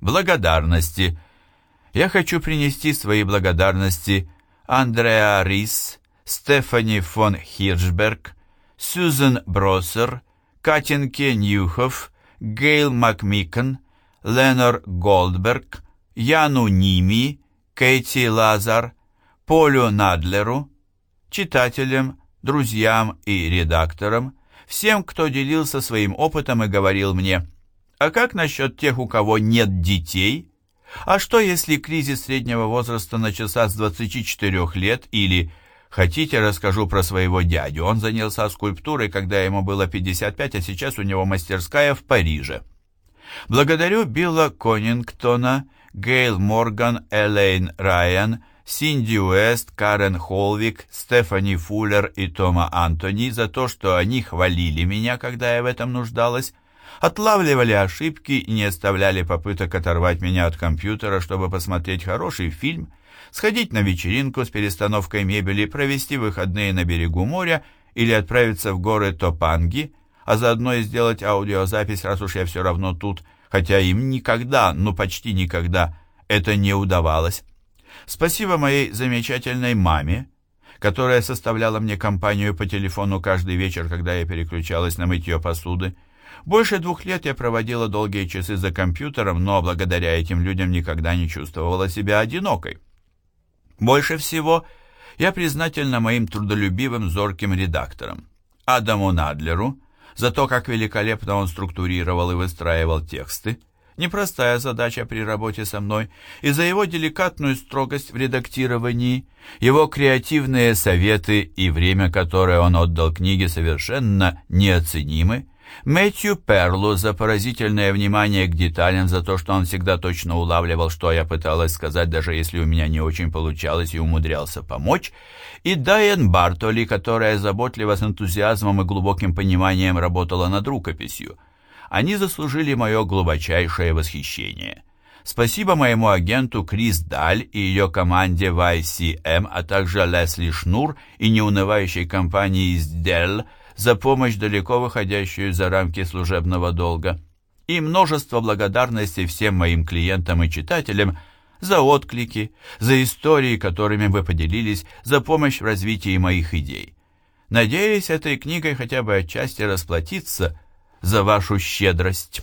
Благодарности. Я хочу принести свои благодарности Андреа Рис, Стефани фон Хиршберг, Сюзан Броссер, Катинке Ньюхов, Гейл Макмикон, Ленор Голдберг, Яну Ними, Кейти Лазар, Полю Надлеру, читателям, друзьям и редакторам, всем, кто делился своим опытом и говорил мне, «А как насчет тех, у кого нет детей? А что, если кризис среднего возраста начался с 24 лет или Хотите, расскажу про своего дядю. Он занялся скульптурой, когда ему было 55, а сейчас у него мастерская в Париже. Благодарю Билла Конингтона, Гейл Морган, Элейн Райан, Синди Уэст, Карен Холвик, Стефани Фуллер и Тома Антони за то, что они хвалили меня, когда я в этом нуждалась, отлавливали ошибки и не оставляли попыток оторвать меня от компьютера, чтобы посмотреть хороший фильм, сходить на вечеринку с перестановкой мебели, провести выходные на берегу моря или отправиться в горы Топанги, а заодно и сделать аудиозапись, раз уж я все равно тут, хотя им никогда, ну почти никогда, это не удавалось. Спасибо моей замечательной маме, которая составляла мне компанию по телефону каждый вечер, когда я переключалась на мытье посуды. Больше двух лет я проводила долгие часы за компьютером, но благодаря этим людям никогда не чувствовала себя одинокой. Больше всего я признательна моим трудолюбивым, зорким редакторам. Адаму Надлеру за то, как великолепно он структурировал и выстраивал тексты, непростая задача при работе со мной, и за его деликатную строгость в редактировании, его креативные советы и время, которое он отдал книге, совершенно неоценимы, Мэтью Перлу за поразительное внимание к деталям, за то, что он всегда точно улавливал, что я пыталась сказать, даже если у меня не очень получалось и умудрялся помочь, и Дайан Бартоли, которая заботливо с энтузиазмом и глубоким пониманием работала над рукописью. Они заслужили мое глубочайшее восхищение. Спасибо моему агенту Крис Даль и ее команде в ICM, а также Лесли Шнур и неунывающей компании из Dell за помощь, далеко выходящую за рамки служебного долга. И множество благодарностей всем моим клиентам и читателям за отклики, за истории, которыми вы поделились, за помощь в развитии моих идей. Надеюсь, этой книгой хотя бы отчасти расплатиться за вашу щедрость.